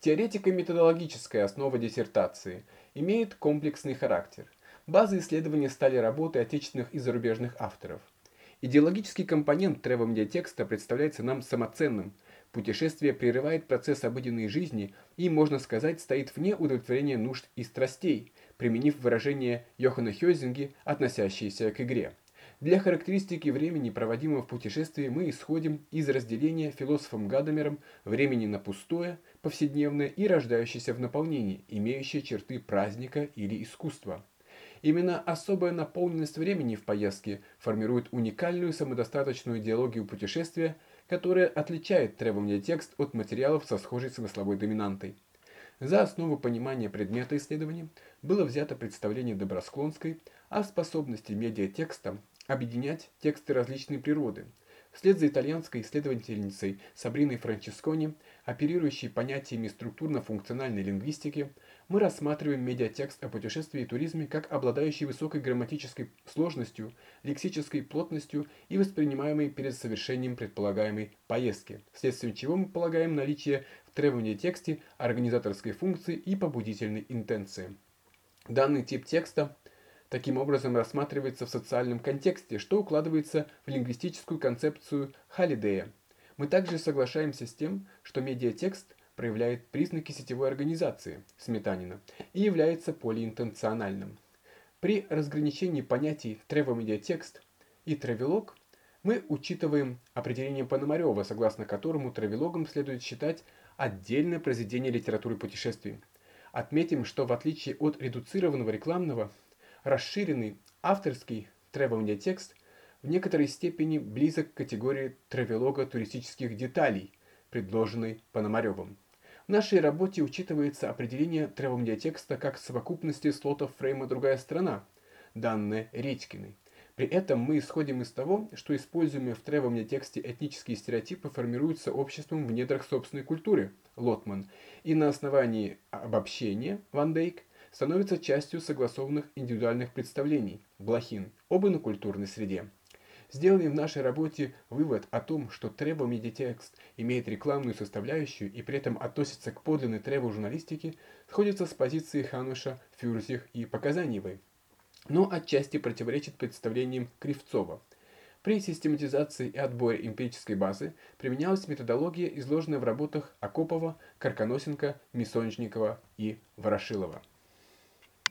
Теоретико-методологическая основа диссертации имеет комплексный характер. Базой исследования стали работы отечественных и зарубежных авторов. Идеологический компонент тревел-медиатекста представляется нам самоценным. Путешествие прерывает процесс обыденной жизни и, можно сказать, стоит вне удовлетворения нужд и страстей, применив выражение Йохана Хёзинги, относящееся к игре. Для характеристики времени, проводимого в путешествии, мы исходим из разделения философом Гадамером времени на пустое, повседневное и рождающееся в наполнении, имеющее черты праздника или искусства. Именно особая наполненность времени в поездке формирует уникальную самодостаточную идеологию путешествия, которая отличает требования текст от материалов со схожей смысловой доминантой. За основу понимания предмета исследования было взято представление Добросклонской о способности медиатекста объединять тексты различной природы. Вслед за итальянской исследовательницей Сабриной Франческони, оперирующей понятиями структурно-функциональной лингвистики, мы рассматриваем медиатекст о путешествии и туризме как обладающий высокой грамматической сложностью, лексической плотностью и воспринимаемый перед совершением предполагаемой поездки, вследствие чего мы полагаем наличие в требовании тексте организаторской функции и побудительной интенции. Данный тип текста – таким образом рассматривается в социальном контексте, что укладывается в лингвистическую концепцию Халидея. Мы также соглашаемся с тем, что медиатекст проявляет признаки сетевой организации Сметанина и является полиинтенциональным. При разграничении понятий тревомедиатекст и травелог мы учитываем определение Пономарева, согласно которому травелогом следует считать отдельное произведение литературы путешествий. Отметим, что в отличие от редуцированного рекламного расширенный авторский travel-медиатекст в некоторой степени близок к категории травелога туристических деталей, предложенной Пономаревым. В нашей работе учитывается определение travel-медиатекста как совокупности слотов фрейма «Другая страна», данное Редькиной. При этом мы исходим из того, что используемые в travel-медиатексте этнические стереотипы формируются обществом в недрах собственной культуры, Лотман, и на основании обобщения, Ван Дейк, становится частью согласованных индивидуальных представлений, блохин, об инокультурной среде. Сделанный в нашей работе вывод о том, что требо медиатекст имеет рекламную составляющую и при этом относится к подлинной требо журналистике, сходится с позиции Хануша, Фюрзих и Показаниевой, но отчасти противоречит представлениям Кривцова. При систематизации и отборе эмпирической базы применялась методология, изложенная в работах Акопова, Карконосенко, Мисонжникова и Ворошилова.